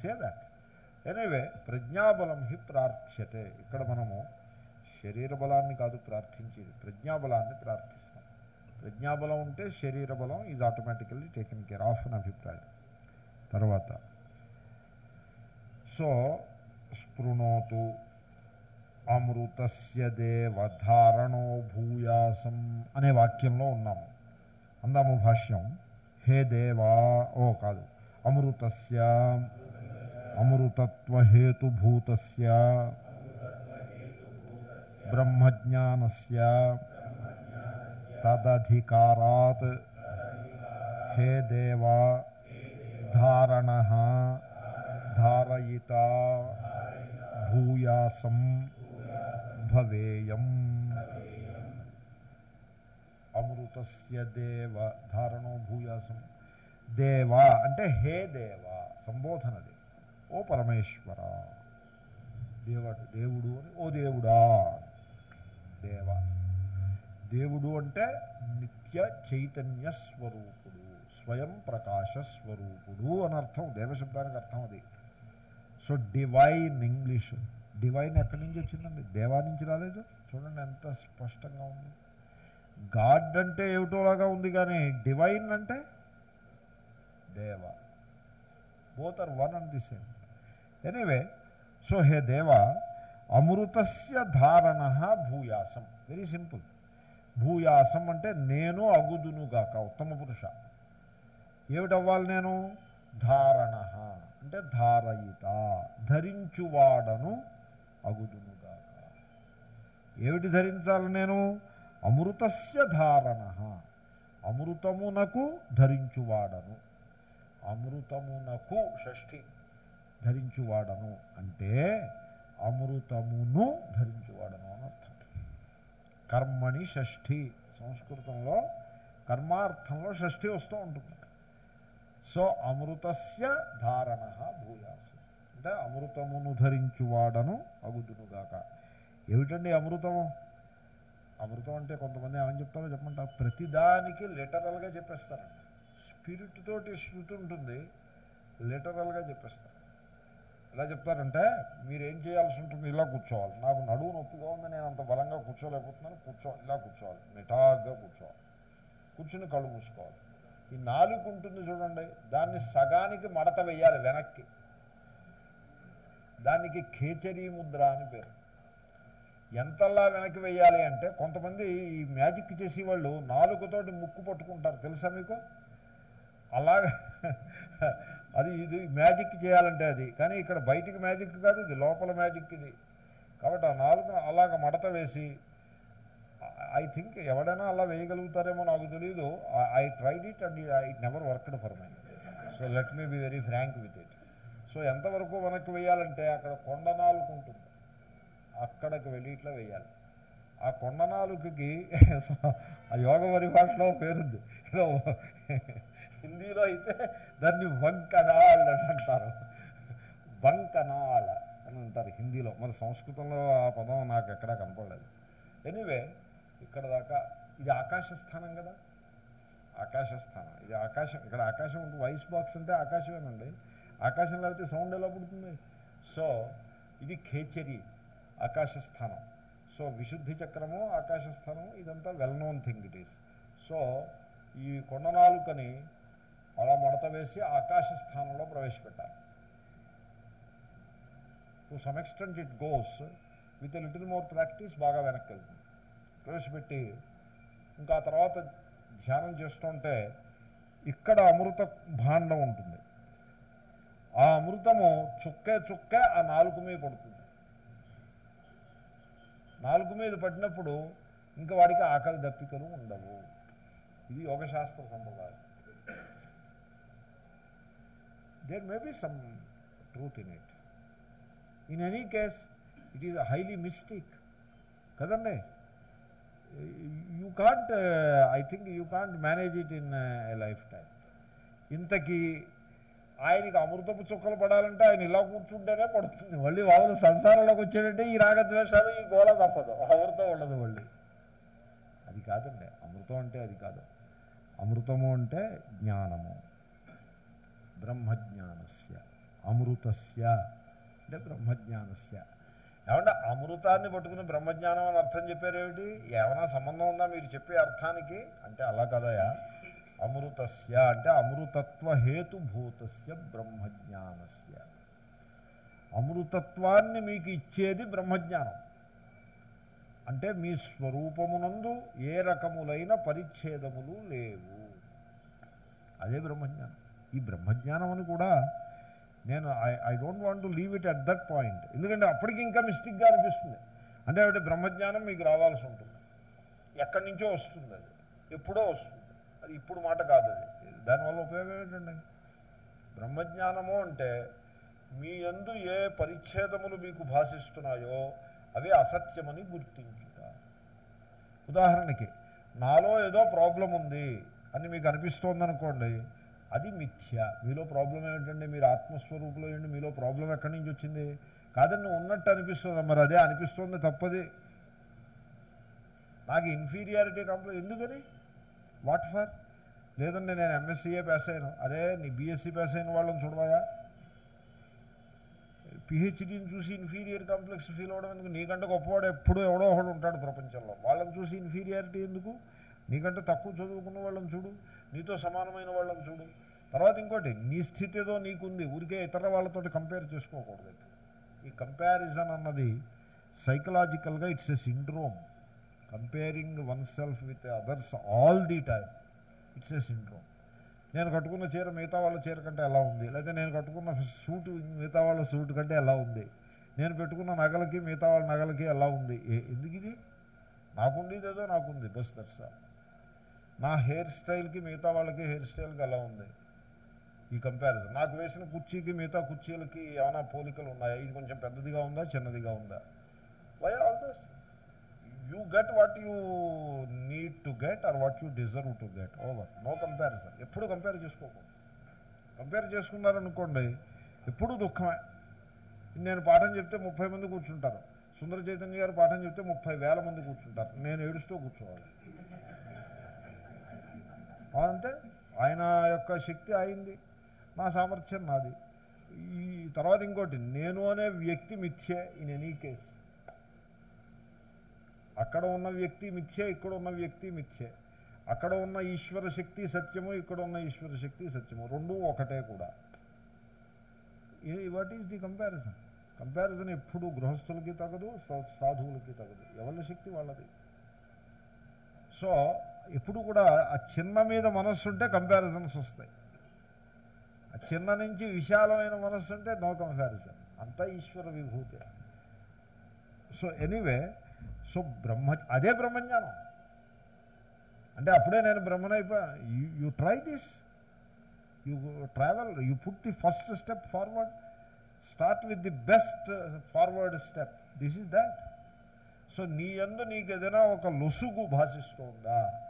సే దాట్ ఎనీవే ప్రజ్ఞాబలం హి ప్రార్థ్యతే. ఇక్కడ మనము శరీర బలాన్ని కాదు ప్రార్థించేది ప్రజ్ఞాబలాన్ని ప్రార్థిస్తాం. ప్రజ్ఞాబలం ఉంటే శరీర బలం is automatically taken care of అని అభిప్రాయం. తర్వాత సో స్పృణోతు అమృతస్య దేవధారణో భూయాసం అనే వాక్యంలో ఉన్నాము. అందాము భాష్యం హే దేవా ఓ కాదు అమృతస్య అమృతత్వహేతుభూతస్య బ్రహ్మజ్ఞానస్య తదధికారాత్ హే దేవా ధారణ ధారయిత భూయాసం భవేయం అమృతస్య దేవ ధారణో భూయాసం దేవా అంటే హే దేవా సంబోధనది ఓ పరమేశ్వర దేవుడు దేవుడు అని ఓ దేవుడా దేవ దేవుడు అంటే నిత్య చైతన్య స్వరూపుడు స్వయం ప్రకాశ స్వరూపుడు అని అర్థం దేవశబ్దానికి అర్థం అది. సో డివైన్ ఇంగ్లీష్ డివైన్ ఎక్కడి నుంచి వచ్చిందండి? దేవా నుంచి రాలేదు? చూడండి ఎంత స్పష్టంగా ఉంది. గాడ్ అంటే ఏమిటోలాగా ఉంది కానీ డివైన్ అంటే దేవ. Both are one and the same anyway so హే దేవ అమృతస్య ధారణ భూయాసం. వెరీ సింపుల్ భూయాసం అంటే నేను అగుదునుగాక ఉత్తమ పురుష. ఏమిటవ్వాలి నేను? ధారణ. అంటే ధారయిత. ధరించువాడను అగుదునుగాక ఏమిటి ధరించాలి నేను? అమృతస్య ధారణ. అమృతమునకు ధరించువాడను. అమృతమునకు షష్ఠి. ధరించువాడను. అంటే అమృతమును ధరించువాడను అని కర్మని కర్మణి షష్ఠి సంస్కృతంలో కర్మార్థంలో షష్ఠి వస్తూ ఉంటుంది. సో అమృతస్య ధారణ భూయాసు. అంటే అమృతమును ధరించువాడను అగుదునుగాక. ఏమిటండి అమృతము? అమృతం అంటే కొంతమంది ఏమని చెప్తారో చెప్పమంటారు? ప్రతిదానికి లిటరల్గా చెప్పేస్తారండి. స్పిరిట్ తోటి శృతి ఉంటుంది లిటరల్గా చెప్పేస్తారు. ఎలా చెప్తారంటే మీరు ఏం చేయాల్సి ఉంటుంది ఇలా కూర్చోవాలి. నాకు నడువు నొప్పిగా ఉంది నేను అంత బలంగా కూర్చోలేకపోతున్నాను కూర్చో ఇలా కూర్చోవాలి. నిటాగ్గా కూర్చోవాలి. కూర్చుని కళ్ళు మూసుకోవాలి. ఈ నాలుగు ఉంటుంది చూడండి. దాన్ని సగానికి మడత వెయ్యాలి వెనక్కి. దానికి ఖేచరీ ముద్ర అని పేరు. ఎంతలా వెనక్కి వెయ్యాలి అంటే కొంతమంది ఈ మ్యాజిక్ చేసే వాళ్ళు నాలుగుతోటి ముక్కు పట్టుకుంటారు. తెలుసా మీకు? అలాగా అది ఇది మ్యాజిక్ చేయాలంటే అది. కానీ ఇక్కడ బయటికి మ్యాజిక్ కాదు ఇది లోపల మ్యాజిక్ ఇది. కాబట్టి ఆ నాలుగు అలాగ మడత వేసి ఐ థింక్ ఎవడైనా అలా వేయగలుగుతారేమో నాకు తెలియదు I tried it and I never worked for my. So let me be very frank with it. So ఎంతవరకు వెనక్కి వేయాలంటే అక్కడ కొండ నాలుగు ఉంటుంది. అక్కడికి వెళ్ళి ఇట్లా వేయాలి. ఆ కొండ నాలుగుకి ఆ యోగ పరిభాషలో పేరుంది. ఏదో హిందీలో అయితే దాన్ని వంకనాల్ అని అంటారు. వంకనాల్ అని అంటారు హిందీలో. మరి సంస్కృతంలో ఆ పదం నాకు ఎక్కడా కనపడలేదు. ఎనీవే ఇక్కడ దాకా ఇది ఆకాశస్థానం కదా. ఆకాశస్థానం ఇది ఆకాశం. ఇక్కడ ఆకాశం ఉంటుంది. వాయిస్ బాక్స్ అంటే ఆకాశమేనండి. ఆకాశం లేకపోతే సౌండ్ ఎలా పుడుతుంది? సో ఇది ఖేచరి ఆకాశస్థానం సో విశుద్ధి చక్రము ఆకాశస్థానం ఇదంతా well known thing it is so ఈ కొండనాలుకని అలా మడత వేసి ఆకాశ స్థానంలో ప్రవేశపెట్టాలి. To some extent it goes with little more practice బాగా వెనక్కి వెళ్తుంది ప్రవేశపెట్టి ఇంకా ఆ తర్వాత ధ్యానం చేస్తుంటే ఇక్కడ అమృత భాండం ఉంటుంది. ఆ అమృతము చుక్కే చుక్కే ఆ నాలుగు మీద పడుతుంది. నాలుగు మీద పడినప్పుడు ఇంకా వాడికి ఆకలి దప్పికలు ఉండవు. ఇది యోగశాస్త్ర సంప్రదాయం. There may truth some it. In any in any case it highly highly mistake you you can't I think you can't manage it in a life time ఇంతకీ ఆయనకి అమృతపు చుక్కలు పడాలంటే ఆయన ఇలా కూర్చుంటేనే పడుతుంది. మళ్ళీ వాళ్ళు సంసారంలోకి వచ్చాడంటే ఈ రాగద్వేషాలు ఈ గోళ తప్పదు. అమృతం ఉండదు మళ్ళీ. అది కాదండి అమృతం అంటే అది కాదు. అమృతము అంటే జ్ఞానము. బ్రహ్మజ్ఞానస్య అమృతస్య. అంటే బ్రహ్మజ్ఞానస్య. ఏమంటే అమృతాన్ని పట్టుకుని బ్రహ్మజ్ఞానం అని అర్థం చెప్పారేమిటి ఏమైనా సంబంధం ఉందా మీరు చెప్పే అర్థానికి? అంటే అలా కదయా అమృతస్య అంటే అమృతత్వ హేతుభూతస్య బ్రహ్మజ్ఞానస్య. అమృతత్వాన్ని మీకు ఇచ్చేది బ్రహ్మజ్ఞానం. అంటే మీ స్వరూపమునందు ఏ రకములైన పరిచ్ఛేదములు లేవు. అదే బ్రహ్మజ్ఞానం. ఈ బ్రహ్మజ్ఞానం అని కూడా నేను I I don't want to leave it at that point ఎందుకంటే అప్పటికి ఇంకా మిస్టిక్గా అనిపిస్తుంది. అంటే అంటే బ్రహ్మజ్ఞానం మీకు రావాల్సి ఉంటుంది. ఎక్కడి నుంచో వస్తుంది అది. ఎప్పుడో వస్తుంది. అది ఇప్పుడు మాట కాదు అది. దానివల్ల ఉపయోగం ఏంటండి? బ్రహ్మజ్ఞానము అంటే మీ ఎందు ఏ పరిచ్ఛేదములు మీకు భాషిస్తున్నాయో అవి అసత్యమని గుర్తించుట. ఉదాహరణకి నాలో ఏదో ప్రాబ్లం ఉంది అని మీకు అనిపిస్తోంది అనుకోండి అది మిథ్య. మీలో ప్రాబ్లం ఏమిటండి? మీరు ఆత్మస్వరూపులో ఏంటి మీలో ప్రాబ్లం ఎక్కడి నుంచి వచ్చింది? కాదని ఉన్నట్టు అనిపిస్తుంది? మరి అదే అనిపిస్తుంది తప్పది. నాకు ఇన్ఫీరియారిటీ కంప్లైంట్ ఎందుకని? వాట్ ఫర్ లేదండి నేను ఎంఎస్సీఏ పాస్ అయ్యాను. అదే నీ బీఎస్సీ పాస్ అయిన వాళ్ళని చూడవాయా పిహెచ్డీని చూసి ఇన్ఫీరియర్ కాంప్లెక్స్ ఫీల్ అవ్వడం ఎందుకు? నీకంటే గొప్పవాడు ఎప్పుడు ఎవడో ఒకడు ఉంటాడు ప్రపంచంలో. వాళ్ళని చూసి ఇన్ఫీరియారిటీ ఎందుకు? నీకంటే తక్కువ చదువుకున్న వాళ్ళని చూడు. నీతో సమానమైన వాళ్ళని చూడు. తర్వాత ఇంకోటి నీ స్థితి ఏదో నీకుంది ఊరికే ఇతర వాళ్ళతో కంపేర్ చేసుకోకూడదు. ఈ కంపారిజన్ అన్నది సైకలాజికల్గా it's a syndrome comparing oneself with others all the time it's a syndrome నేను కట్టుకున్న చీర మిగతా వాళ్ళ చీర కంటే ఎలా ఉంది? లేదా నేను కట్టుకున్న సూట్ మిగతా వాళ్ళ సూట్ కంటే ఎలా ఉంది? నేను పెట్టుకున్న నగలకి మిగతా వాళ్ళ నగలకి ఎలా ఉంది? ఎందుకు ఇది నాకుండేదేదో నాకుంది. బస్ దట్స్ నా హెయిర్ స్టైల్కి మిగతా వాళ్ళకి హెయిర్ స్టైల్కి ఎలా ఉంది. ఈ కంపారిజన్ నాకు వేసిన కుర్చీకి మిగతా కుర్చీలకి ఏమైనా పోలికలు ఉన్నాయా? ఇది కొంచెం పెద్దదిగా ఉందా చిన్నదిగా ఉందా? Why all this you get what you need to get or what you deserve to get over no comparison ఎప్పుడు కంపేర్ చేసుకోకూడదు కంపేర్ చేసుకున్నారనుకోండి ఎప్పుడు దుఃఖమే. నేను పాఠం చెప్తే ముప్పై మంది కూర్చుంటారు. సుందర చైతన్య గారు పాఠం చెప్తే ముప్పై వేల మంది కూర్చుంటారు. నేను ఏడుస్తూ కూర్చోవాలి. అంతే ఆయన యొక్క శక్తి అయింది. నా సామర్థ్యం నాది. ఈ తర్వాత ఇంకోటి నేను అనే వ్యక్తి మిథ్యే ఇన్ ఎనీ కేస్. అక్కడ ఉన్న వ్యక్తి మిథ్యే ఇక్కడ ఉన్న వ్యక్తి మిథ్యే. అక్కడ ఉన్న ఈశ్వర శక్తి సత్యము ఇక్కడ ఉన్న ఈశ్వర శక్తి సత్యము. రెండూ ఒకటే కూడా. What is the comparison? Comparison ఎప్పుడు గృహస్థులకి తగదు సాధువులకి తగదు. ఎవరి శక్తి వాళ్ళది? సో ఎప్పుడు కూడా ఆ చిన్న మీద మనస్సు ఉంటే కంపారిజన్స్ వస్తాయి. ఆ చిన్న నుంచి విశాలమైన మనస్సు ఉంటే నో కంపారిజన్ అంతా ఈశ్వర విభూతి. సో ఎనీవే సో బ్రహ్మ అదే బ్రహ్మజ్ఞానం. అంటే అప్పుడే నేను బ్రహ్మనైపోయా. You try this you travel you put the first step forward start with the best forward step this is that so నీ ఎందు నీకు ఏదైనా ఒక లొసుగు భాషిస్తుందా?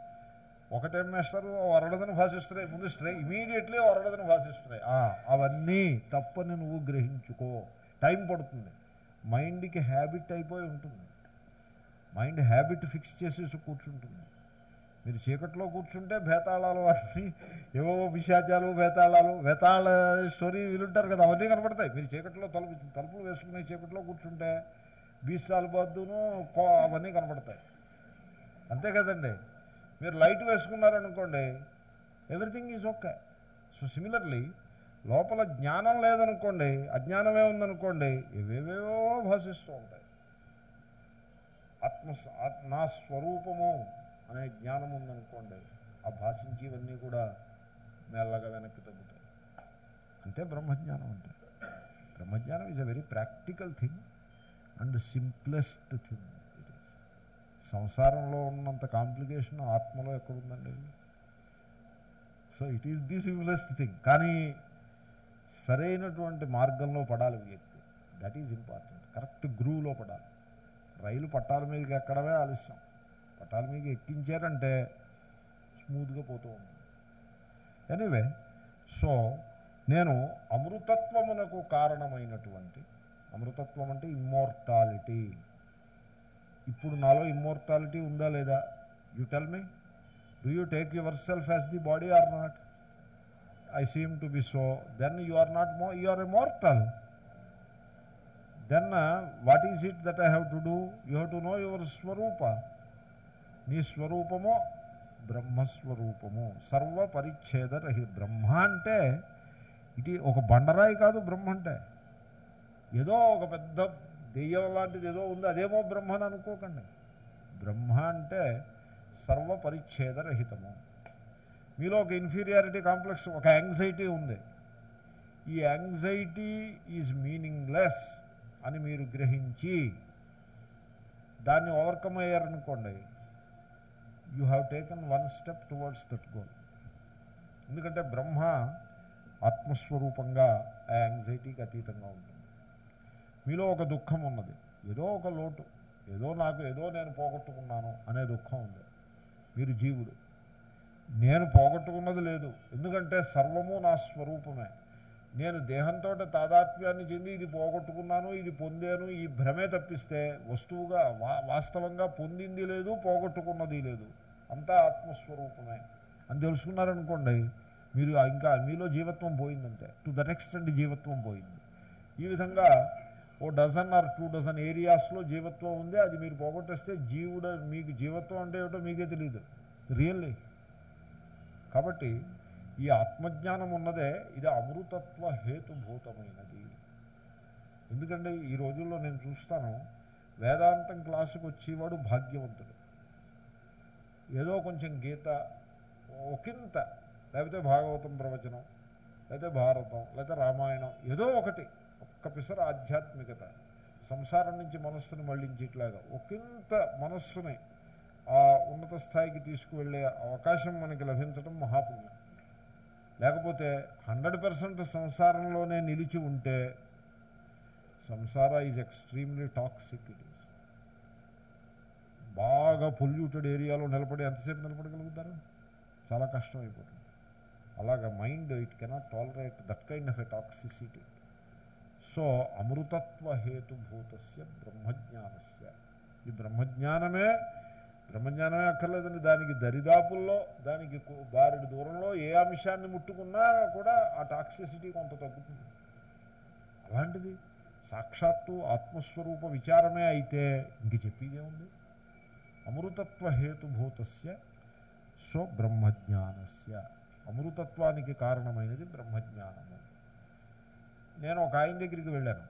ఒకటే మేస్తారు వరడదని భాషిస్తున్నాయి. ముందు స్ట్రై ఇమీడియట్లీ వరడదని భాషిస్తున్నాయి. అవన్నీ తప్పని నువ్వు గ్రహించుకో. టైం పడుతుంది. మైండ్కి హ్యాబిట్ అయిపోయి ఉంటుంది. మైండ్ హ్యాబిట్ ఫిక్స్ చేసేసి కూర్చుంటుంది. మీరు చీకట్లో కూర్చుంటే భేతాళాలు అన్నీ ఏవో విషాచాలు భేతాళాలు భేతాళ స్టోరీ వీలుంటారు కదా అవన్నీ కనపడతాయి. మీరు చీకట్లో తలుపు తలుపులు వేసుకునే చీకట్లో కూర్చుంటే బీసాలు బద్దును కో అవన్నీ కనపడతాయి. అంతే కదండి? మీరు light వేసుకున్నారనుకోండి everything is okay. So similarly లోపల జ్ఞానం లేదనుకోండి అజ్ఞానమే ఉందనుకోండి ఇవేవేవో భాషిస్తూ ఉంటాయి. ఆత్మ నా స్వరూపము అనే జ్ఞానం ఉందనుకోండి ఆ భాషించేవన్నీ కూడా మెల్లగా వెనక్కి తగ్గుతాయి. అంతే బ్రహ్మజ్ఞానం అంటే. బ్రహ్మజ్ఞానం is a very practical thing and simplest thing సంసారంలో ఉన్నంత కాంప్లికేషన్ ఆత్మలో ఎక్కడుందండి? So it is the simplest thing కానీ సరైనటువంటి మార్గంలో పడాలి వ్యక్తి. దట్ ఈజ్ ఇంపార్టెంట్ కరెక్ట్ గ్రూవ్లో పడాలి. రైలు పట్టాల మీదకి ఎక్కడమే ఆలస్యం. పట్టాల మీద ఎక్కించారంటే స్మూత్గా పోతూ ఉంటుంది. ఎనీవే సో నేను అమృతత్వమునకు కారణమైనటువంటి అమృతత్వం అంటే ఇమ్మోర్టాలిటీ ఇప్పుడు నాలో ఇమ్మోర్టాలిటీ ఉందా లేదా? You tell me do you take your self as the body or not I seem to be so then you are not మో you are immortal then what is it that I have to do you have to know your స్వరూప నీ స్వరూపము బ్రహ్మస్వరూపము సర్వ పరిచ్ఛేద రహి బ్రహ్మ అంటే ఇది ఒక బండరాయి కాదు బ్రహ్మ అంటే ఏదో ఒక పెద్ద దెయ్యం లాంటిది ఏదో ఉంది అదేమో బ్రహ్మ అని అనుకోకండి. బ్రహ్మ అంటే సర్వ మీలో ఒక ఇన్ఫీరియారిటీ కాంప్లెక్స్ ఒక యాంగ్జైటీ ఉంది. ఈ యాంగ్జైటీ ఈజ్ మీనింగ్లెస్ అని మీరు గ్రహించి దాన్ని overcome అయ్యారనుకోండి you have taken one step towards that goal ఎందుకంటే బ్రహ్మ ఆత్మస్వరూపంగా ఆ యాంగ్జైటీకి అతీతంగా ఉంటుంది మీలో ఒక దుఃఖం ఉన్నది. ఏదో ఒక లోటు ఏదో నాకు ఏదో నేను పోగొట్టుకున్నాను అనే దుఃఖం ఉంది. మీరు జీవుడు. నేను పోగొట్టుకున్నది లేదు. ఎందుకంటే సర్వము నా స్వరూపమే. నేను దేహంతో తాదాత్మ్యాన్ని చెంది ఇది పోగొట్టుకున్నాను ఇది పొందాను ఈ భ్రమే తప్పిస్తే వస్తువుగా వా వాస్తవంగా పొందింది లేదు పోగొట్టుకున్నది లేదు. అంతా ఆత్మస్వరూపమే. అని తెలుసుకున్నారనుకోండి మీరు ఇంకా మీలో జీవత్వం పోయిందంటే టు దట్ ఎక్స్టెంట్ జీవత్వం పోయింది. ఈ విధంగా ఓ డజన్ ఆర్ టూ డజన్ ఏరియాస్లో జీవత్వం ఉంది. అది మీరు పోగొట్టేస్తే జీవుడ మీకు జీవత్వం అంటే ఏమిటో మీకే తెలియదు రియల్లీ కాబట్టి ఈ ఆత్మజ్ఞానం ఉన్నదే ఇది అమృతత్వ హేతుభూతమైనది. ఎందుకంటే ఈ రోజుల్లో నేను చూస్తాను వేదాంతం క్లాసుకు వచ్చేవాడు భాగ్యవంతుడు. ఏదో కొంచెం గీత ఒకంత లేకపోతే భాగవతం ప్రవచనం లేకపోతే భారతం లేకపోతే రామాయణం ఏదో ఒకటి. ఒక్క ఆధ్యాత్మికత. సంసారం నుంచి మనస్సును మళ్ళించేట్లాగా ఒకంత మనస్సుని ఆ ఉన్నత స్థాయికి తీసుకువెళ్ళే అవకాశం మనకి లభించడం మహాపుణ్యం. లేకపోతే హండ్రెడ్ పర్సెంట్ సంసారంలోనే నిలిచి ఉంటే సంసార is extremely toxic it is. బాగా పొల్యూటెడ్ ఏరియాలో నిలబడి ఎంతసేపు నిలబడగలుగుతారు? చాలా కష్టం అయిపోతుంది అలాగ mind it cannot tolerate that kind of a toxicity. So అమృతత్వ హేతుభూతస్య బ్రహ్మజ్ఞానస్య. ఈ బ్రహ్మజ్ఞానమే బ్రహ్మజ్ఞానమే అక్కర్లేదండి. దానికి దరిదాపుల్లో దానికి బారెడు దూరంలో ఏ అంశాన్ని ముట్టుకున్నా కూడా ఆ టాక్సిసిటీ కొంత తగ్గుతుంది. అలాంటిది సాక్షాత్తు ఆత్మస్వరూప విచారమే అయితే ఇంక చెప్పేదేముంది? అమృతత్వ హేతుభూతస్య సో బ్రహ్మజ్ఞానస్య. అమృతత్వానికి కారణమైనది బ్రహ్మజ్ఞానము. నేను ఒక ఆయన దగ్గరికి వెళ్ళాను.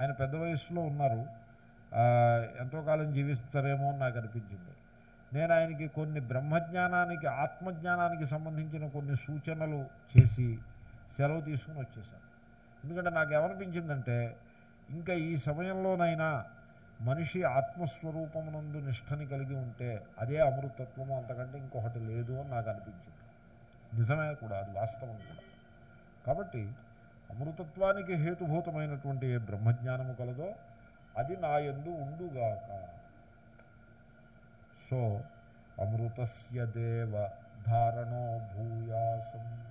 ఆయన పెద్ద వయసులో ఉన్నారు. ఎంతో కాలం జీవిస్తారేమో అని నాకు అనిపించింది. నేను ఆయనకి కొన్ని బ్రహ్మజ్ఞానానికి ఆత్మజ్ఞానానికి సంబంధించిన కొన్ని సూచనలు చేసి సెలవు తీసుకుని వచ్చేసాను ఎందుకంటే నాకు ఏమనిపించిందంటే ఇంకా ఈ సమయంలోనైనా మనిషి ఆత్మస్వరూపమునందు నిష్టని కలిగి ఉంటే అదే అమృతత్వము అంతకంటే ఇంకొకటి లేదు అని నాకు అనిపించింది. నిజమే కూడా అది వాస్తవం కూడా. కాబట్టి అమృతత్వానికి హేతుభూతమైనటువంటి ఏ బ్రహ్మజ్ఞానము కలదో అది నాయందు ఉండుగాక. సో అమృతస్య దేవ ధారణో భూయాసం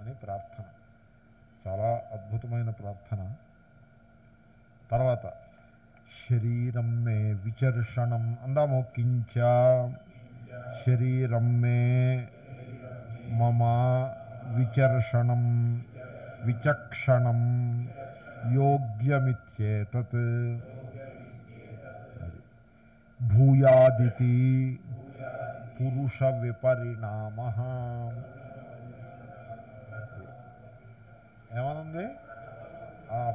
అని ప్రార్థన. చాలా అద్భుతమైన ప్రార్థన. తర్వాత శరీరం మే విచర్షణం అందాము. కించ శరీరం మే మమ విచర్షణం. విచక్షణం యోగ్యమిత్యేతత్ భూయాదితి పురుష విపరిణామ ఏమనుంది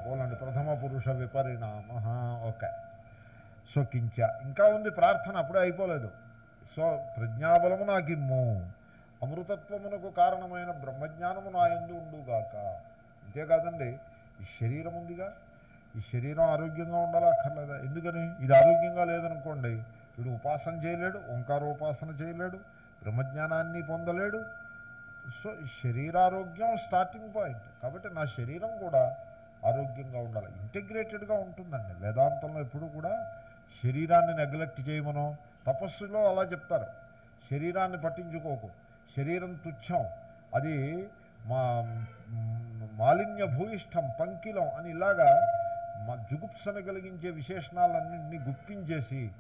పోలండి. ప్రథమ పురుష విపరిణామ ఓకే. సో కించ. ఇంకా ఉంది ప్రార్థన అప్పుడే అయిపోలేదు. సో ప్రజ్ఞాబలము నాకిమ్ము. అమృతత్వమునకు కారణమైన బ్రహ్మజ్ఞానము నా ఎందు ఉండుగాక. అంతేకాదండి ఈ శరీరం ఉందిగా. ఈ శరీరం ఆరోగ్యంగా ఉండాలా అక్కర్లేదా? ఎందుకని? ఇది ఆరోగ్యంగా లేదనుకోండి వీడు ఉపాసన చేయలేడు ఓంకార ఉపాసన చేయలేడు బ్రహ్మజ్ఞానాన్ని పొందలేడు. సో శరీరారోగ్యం స్టార్టింగ్ పాయింట్. కాబట్టి నా శరీరం కూడా ఆరోగ్యంగా ఉండాలి? ఇంటిగ్రేటెడ్గా ఉంటుందండి. వేదాంతంలో ఎప్పుడు కూడా శరీరాన్ని నెగ్లెక్ట్ చేయమనో తపస్సులో అలా చెప్తారు. శరీరాన్ని పట్టించుకోకు. శరీరం తుచ్చం. అది మా మాలిన్య భూయిష్టం పంకిలం అని ఇలాగా మా జుగుప్సను కలిగించే విశేషణాలన్నింటినీ గుప్పించేసి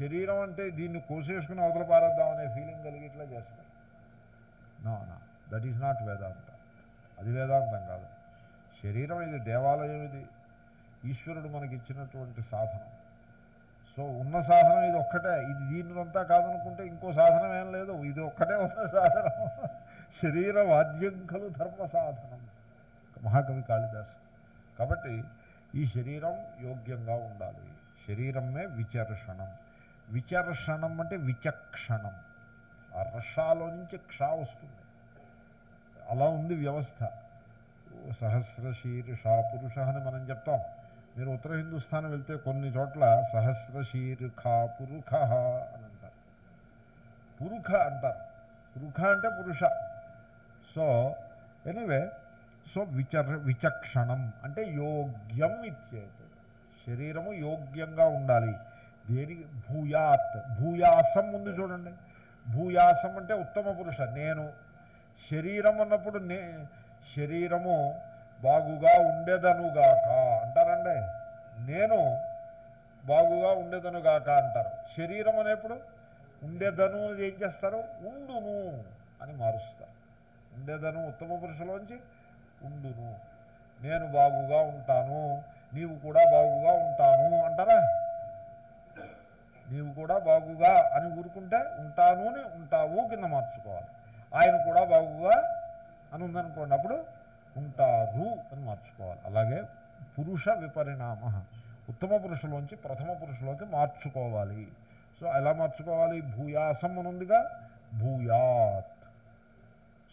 శరీరం అంటే దీన్ని కోసేసుకుని అవతల పారేద్దాం అనే ఫీలింగ్ కలిగి ఇట్లా చేస్తారు నో నా దట్ ఈస్ నాట్ వేదాంత. అది వేదాంతం కాదు. శరీరం ఇది దేవాలయం ఇది. ఈశ్వరుడు మనకి ఇచ్చినటువంటి సాధనం. సో ఉన్న సాధనం ఇది ఒక్కటే. ఇది దీనినంతా కాదనుకుంటే ఇంకో సాధనం ఏం లేదు. ఇది ఒక్కటే ఉన్న సాధనం. శరీర వాద్యం కలు ధర్మ సాధనం మహాకవి కాళిదాసు. కాబట్టి ఈ శరీరం యోగ్యంగా ఉండాలి. శరీరమే విచర్షణం. విచర్షణం అంటే విచక్షణం. ఆ రషాలో నుంచి క్ష వస్తుంది. అలా ఉంది వ్యవస్థ. సహస్ర శీర్ష పురుష అని మనం చెప్తాం. మీరు ఉత్తర హిందుస్థాన్ వెళ్తే కొన్ని చోట్ల సహస్ర శీర్ఖ పురుఖ అని అంటారు. పురుఖ అంటారు. పురుఖ అంటే పురుష. సో ఎనివే సో విచర విచక్షణం అంటే యోగ్యం ఇచ్చేది. శరీరము యోగ్యంగా ఉండాలి. దేనికి భూయాత్ భూయాసం ఉంది చూడండి. భూయాసం అంటే ఉత్తమ పురుష నేను. శరీరం అన్నప్పుడు నే శరీరము బాగుగా ఉండేదనుగాక అంటారండి. నేను బాగుగా ఉండేదనుగాక అంటారు. శరీరం అనేప్పుడు ఉండేదను ఏం చేస్తారు? ఉండును అని మారుస్తారు. ఉండేదను ఉత్తమ పురుషులోంచి ఉండును. నేను బాగుగా ఉంటాను. నీవు కూడా బాగుగా ఉంటాను అంటారా? నీవు కూడా బాగుగా అని ఊరుకుంటే ఉంటాను అని ఉంటావు కింద మార్చుకోవాలి. ఆయన కూడా బాగుగా అని ఉందనుకోండి అప్పుడు ఉంటారు అని మార్చుకోవాలి. అలాగే పురుష విపరిణామ ఉత్తమ పురుషులోంచి ప్రథమ పురుషులోకి మార్చుకోవాలి. సో ఎలా మార్చుకోవాలి? భూయాసం అని ఉందిగా భూయాత్.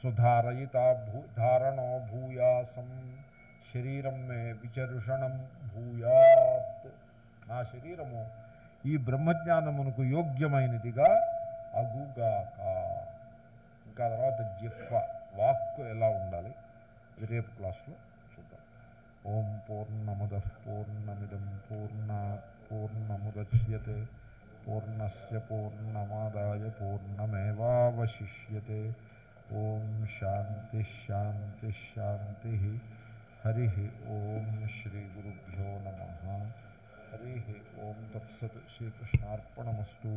సుధారయితా భూ ధారణో భూయాసం శరీరం మే విచరుషణం భూయాత్ నా శరీరము ఈ బ్రహ్మజ్ఞానమునకు యోగ్యమైనదిగా అగుగాక. ఇంకా తర్వాత జిహ్వ వాక్కు ఎలా ఉండాలి? ఇది రేపు క్లాస్లో చూద్దాం. ఓం పూర్ణముద పూర్ణమిదం పూర్ణ పూర్ణముద్యతే పూర్ణస్ పూర్ణమాదాయ పూర్ణమేవాశిష్యతే ఓం శాంతి శాంతి శాంతి హరి ఓం శ్రీ గురుభ్యో నమ హరి ఓం తత్సత్ శ్రీకృష్ణార్పణమస్తు